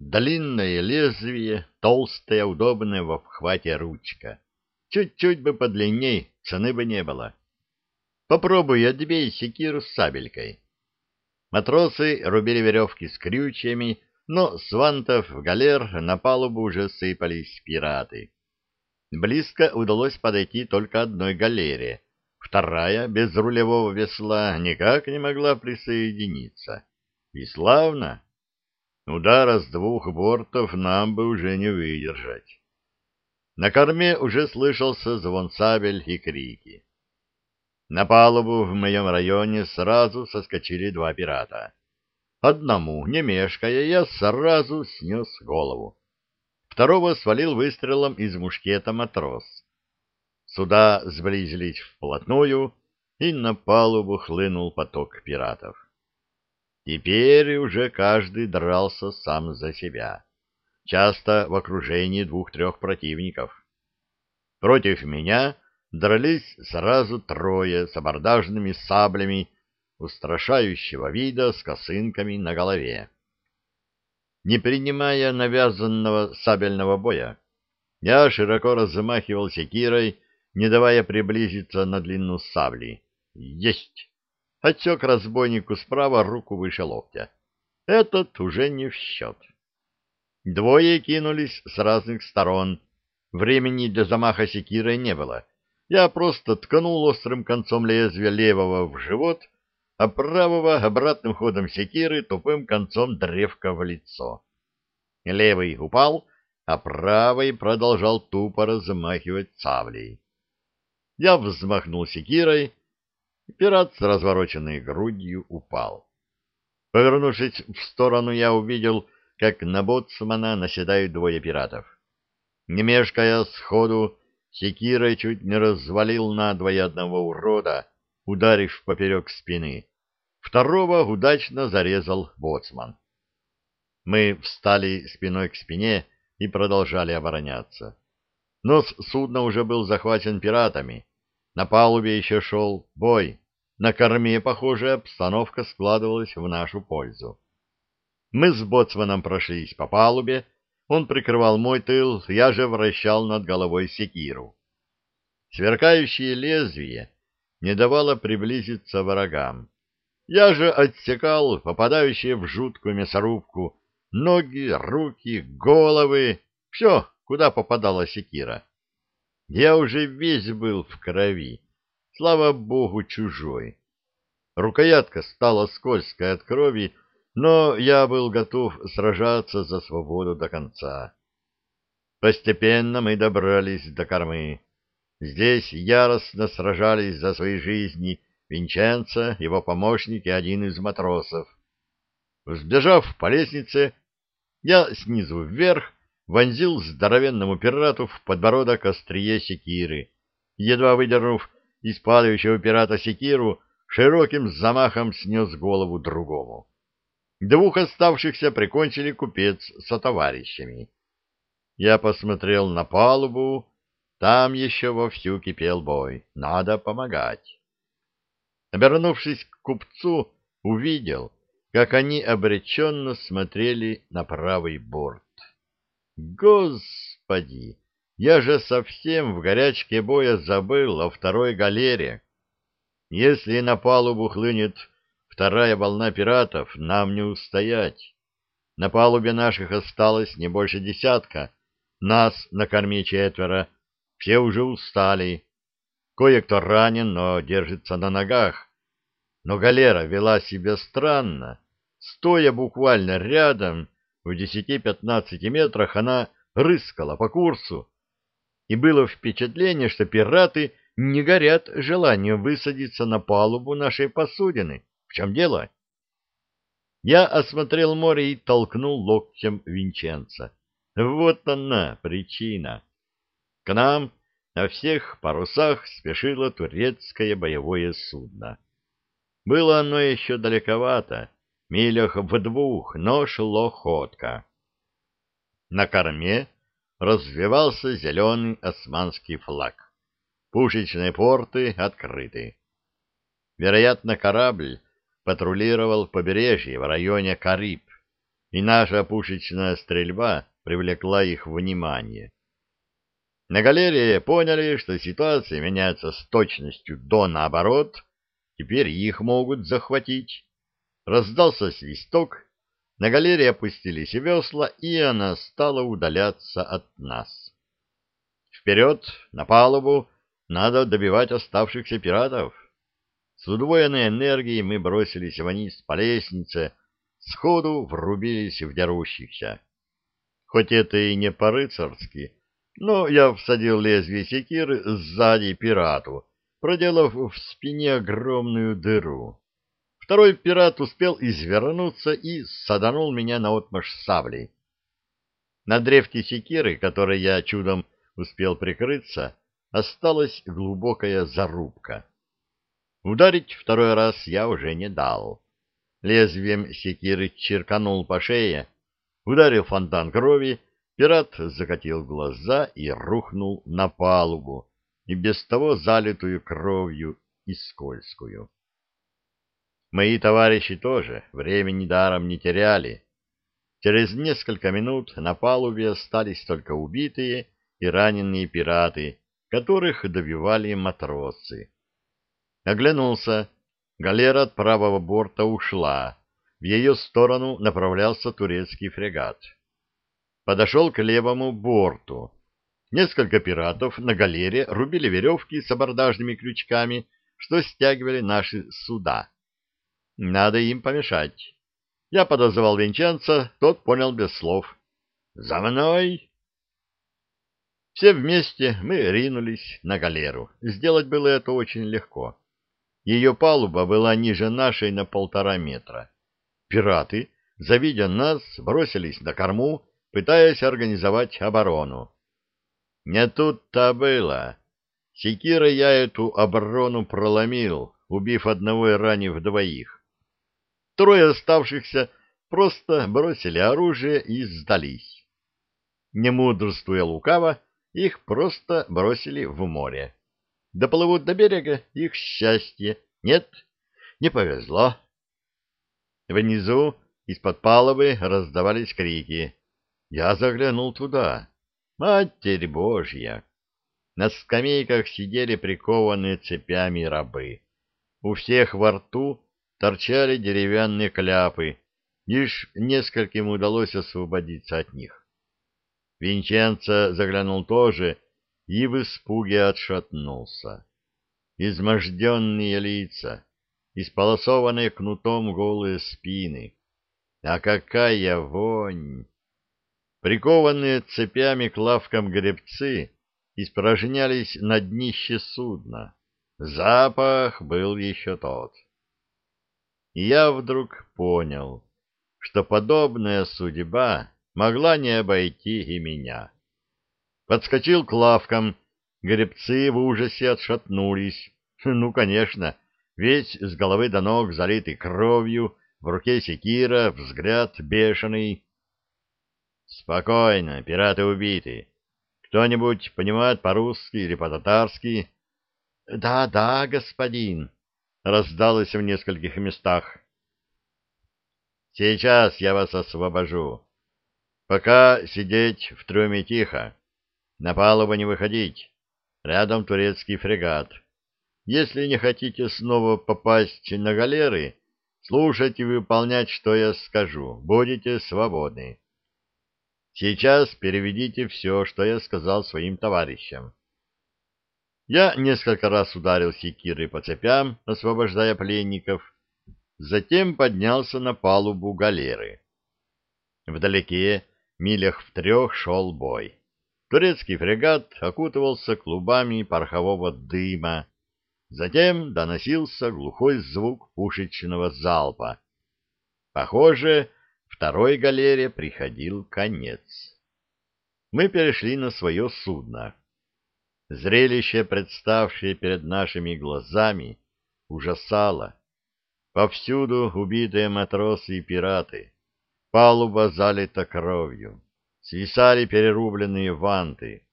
Длинное лезвие, толстая, удобная в обхвате ручка. Чуть-чуть бы подлинней, цены бы не было. Попробуй отбей секиру с сабелькой. Матросы рубили веревки с крючьями, но с вантов в галер на палубу уже сыпались пираты. Близко удалось подойти только одной галере. Вторая, без рулевого весла, никак не могла присоединиться. И славно! Удара с двух бортов нам бы уже не выдержать. На корме уже слышался звон сабель и крики. На палубу в моем районе сразу соскочили два пирата. Одному, не мешкая, я сразу снес голову. Второго свалил выстрелом из мушкета матрос. Суда сблизились вплотную, и на палубу хлынул поток пиратов. Теперь уже каждый дрался сам за себя, часто в окружении двух-трех противников. Против меня дрались сразу трое с абордажными саблями устрашающего вида с косынками на голове. Не принимая навязанного сабельного боя, я широко размахивал секирой, не давая приблизиться на длину сабли. Есть! Отсек разбойнику справа руку выше локтя. Этот уже не в счет. Двое кинулись с разных сторон. Времени для замаха секирой не было. Я просто ткнул острым концом лезвия левого в живот а правого обратным ходом секиры тупым концом древка в лицо. Левый упал, а правый продолжал тупо размахивать саблей. Я взмахнул секирой, пират с развороченной грудью упал. Повернувшись в сторону, я увидел, как на боцмана наседают двое пиратов. Не мешкая сходу, секирой чуть не развалил надвое одного урода, ударив поперек спины. Второго удачно зарезал боцман. Мы встали спиной к спине и продолжали обороняться. Нос судна уже был захвачен пиратами. На палубе еще шел бой. На корме, похоже, обстановка складывалась в нашу пользу. Мы с боцманом прошлись по палубе, он прикрывал мой тыл, я же вращал над головой секиру. Сверкающее лезвие не давало приблизиться врагам. Я же отсекал попадающие в жуткую мясорубку ноги, руки, головы, все, куда попадала секира. Я уже весь был в крови, слава богу, чужой. Рукоятка стала скользкой от крови, но я был готов сражаться за свободу до конца. Постепенно мы добрались до кормы. Здесь яростно сражались за свои жизни Винченцо, его помощник и один из матросов. Взбежав по лестнице, я снизу вверх вонзил здоровенному пирату в подбородок острие секиры, едва выдернув из падающего пирата секиру, широким замахом снес голову другому. Двух оставшихся прикончили купец со товарищами. Я посмотрел на палубу, там еще вовсю кипел бой. Надо помогать. Обернувшись к купцу, увидел, как они обреченно смотрели на правый борт. Господи! Я же совсем в горячке боя забыл о второй галере. Если на палубу хлынет вторая волна пиратов, нам не устоять. На палубе наших осталось не больше десятка, нас на корме четверо, все уже устали. Кое-кто ранен, но держится на ногах. Но галера вела себя странно. Стоя буквально рядом, в десяти-пятнадцати метрах, она рыскала по курсу. И было впечатление, что пираты не горят желанием высадиться на палубу нашей посудины. В чем дело? Я осмотрел море и толкнул локтем Винченца. Вот она, причина. К нам на всех парусах спешило турецкое боевое судно. Было оно еще далековато, милях в двух, но шло ходко. На корме развивался зеленый османский флаг. Пушечные порты открыты. Вероятно, корабль патрулировал побережье в районе Кариб. и наша пушечная стрельба привлекла их внимание. На галерее поняли, что ситуация меняется с точностью до наоборот, теперь их могут захватить. Раздался свисток, на галерее опустились весла, и она стала удаляться от нас. Вперед, на палубу, надо добивать оставшихся пиратов. С удвоенной энергией мы бросились вниз по лестнице, сходу врубились в дерущихся. Хоть это и не по-рыцарски, но я всадил лезвие секиры сзади пирату, проделав в спине огромную дыру. Второй пират успел извернуться и саданул меня наотмашь саблей. На древке секиры, которой я чудом успел прикрыться, осталась глубокая зарубка. Ударить второй раз я уже не дал. Лезвием секиры черканул по шее, ударил фонтан крови, пират закатил глаза и рухнул на палубу, и без того залитую кровью и скользкую. Мои товарищи тоже времени даром не теряли. Через несколько минут на палубе остались только убитые и раненые пираты, которых добивали матросы. Оглянулся. Галера от правого борта ушла. В ее сторону направлялся турецкий фрегат. Подошел к левому борту. Несколько пиратов на галере рубили веревки с абордажными крючками, что стягивали наши суда. Надо им помешать. Я подозвал Винченца, тот понял без слов. «За мной!» Все вместе мы ринулись на галеру. Сделать было это очень легко. Ее палуба была ниже нашей на полтора метра. Пираты, завидя нас, бросились на корму, пытаясь организовать оборону. Не тут-то было. Секирой я эту оборону проломил, убив одного и ранив двоих. Трое оставшихся просто бросили оружие и сдались. Не мудрствуя лукаво, их просто бросили в море. Доплывут до берега — их счастье. Нет, не повезло. Внизу из-под палубы раздавались крики. Я заглянул туда. Матерь Божья! На скамейках сидели прикованные цепями рабы. У всех во рту торчали деревянные кляпы, лишь нескольким удалось освободиться от них. Винченцо заглянул тоже и в испуге отшатнулся. Изможденные лица, исполосованные кнутом голые спины. А какая вонь! Прикованные цепями к лавкам гребцы испражнялись на днище судна. Запах был еще тот. Я вдруг понял, что подобная судьба могла не обойти и меня. Подскочил к лавкам, гребцы в ужасе отшатнулись. Ну, конечно, весь с головы до ног залитый кровью, в руке секира, взгляд бешеный. Спокойно, пираты убиты. Кто-нибудь понимает по-русски или по-татарски? Да, да, господин, раздалось в нескольких местах. Сейчас я вас освобожу. Пока сидеть в трюме тихо. На палубу не выходить. Рядом турецкий фрегат. Если не хотите снова попасть на галеры, слушать и выполнять, что я скажу. Будете свободны. Сейчас переведите все, что я сказал своим товарищам. Я несколько раз ударил секирой по цепям, освобождая пленников, затем поднялся на палубу галеры. Вдалеке милях в трех шел бой. Турецкий фрегат окутывался клубами порохового дыма. Затем доносился глухой звук пушечного залпа. Похоже, второй галере приходил конец. Мы перешли на свое судно. Зрелище, представшее перед нашими глазами, ужасало. Повсюду убитые матросы и пираты. Палуба залита кровью. Свисали перерубленные ванты.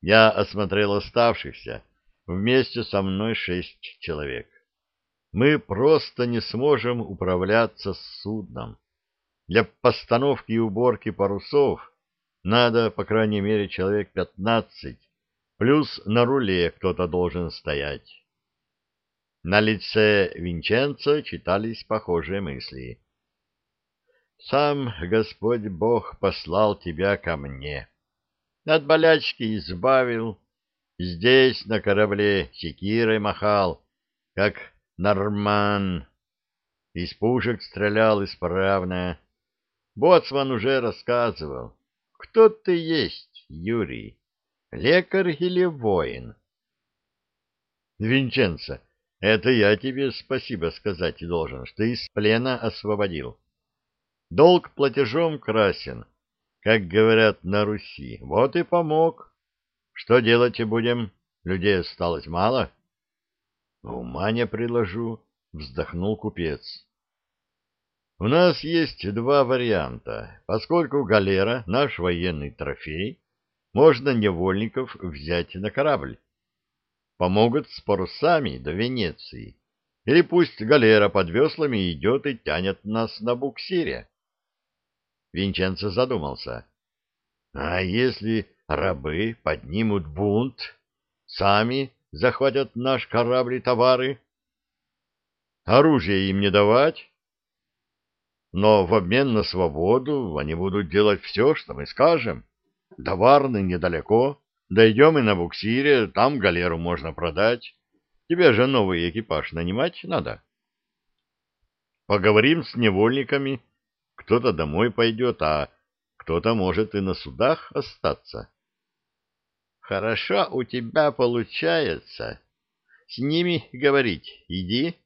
Я осмотрел оставшихся. Вместе со мной шесть человек. Мы просто не сможем управляться с судном. Для постановки и уборки парусов надо, по крайней мере, человек пятнадцать, плюс на руле кто-то должен стоять. На лице Винченцо читались похожие мысли. «Сам Господь Бог послал тебя ко мне. От болячки избавил. Здесь, на корабле, секирой махал, как норман. Из пушек стрелял исправно. Боцман уже рассказывал. Кто ты есть, Юрий? Лекарь или воин?» «Винченцо, это я тебе спасибо сказать должен, что из плена освободил. Долг платежом красен, как говорят на Руси. Вот и помог. Что делать будем? Людей осталось мало? Ума не приложу, вздохнул купец. У нас есть два варианта. Поскольку галера — наш военный трофей, можно невольников взять на корабль помогут с парусами до Венеции. Или пусть галера под веслами идет и тянет нас на буксире. Винченцо задумался. А если рабы поднимут бунт, сами захватят наш корабль и товары? Оружие им не давать? Но в обмен на свободу они будут делать все, что мы скажем. Товарны недалеко, Дойдем и на буксире, там галеру можно продать. Тебе же новый экипаж нанимать надо. Поговорим с невольниками. Кто-то домой пойдет, а кто-то может и на судах остаться. Хорошо у тебя получается. С ними говорить иди.